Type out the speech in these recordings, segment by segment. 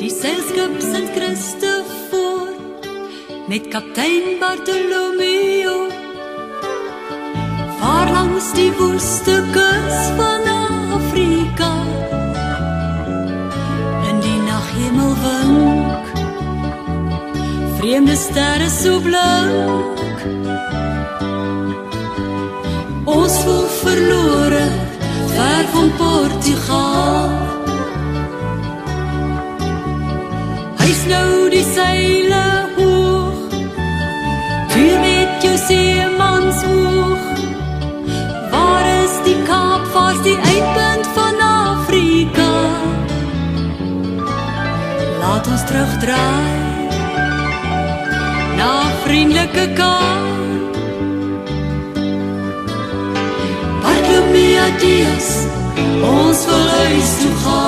Die seilskip Sint Christoffel met kaptein Bartolomeo. Vaar langs die woeste kus van Afrika in die naghemel wink. Vreemde sterre so blank ons voel verlore Hy's nou die seile hoog Vuur met jou seemans hoog Waar is die Kaap, waar's die uitpunt van Afrika? Laat ons terugdraai Na vriendelike Kaap Bartolomea Dias Ons wil huis toe gaan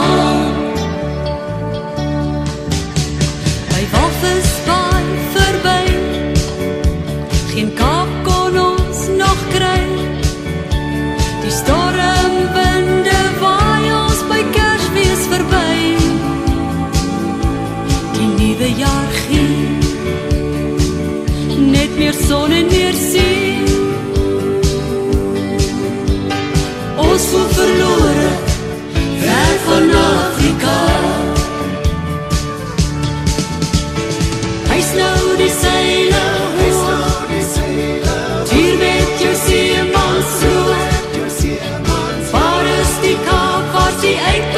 Net meer son en meer see Ons voel verlore Ver van Afrika. Hy's nou die seile hoog Tuur met jou seemans hoog Waar is die kaap, waar's die uitpunt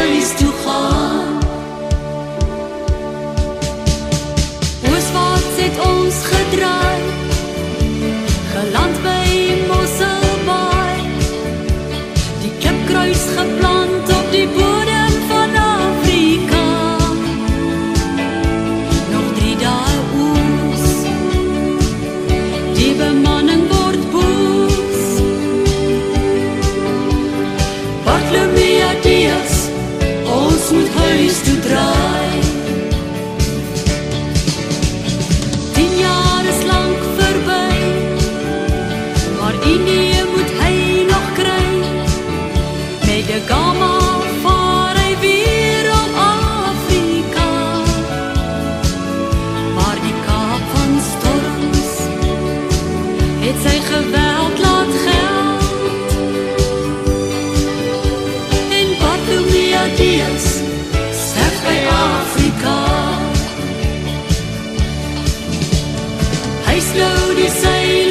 Ons huis toe gaan Ooswaarts het ons gedraai Het sy geweld laat geld. En Bartolomea Dias Sterf by Afrika. Hy slou die seile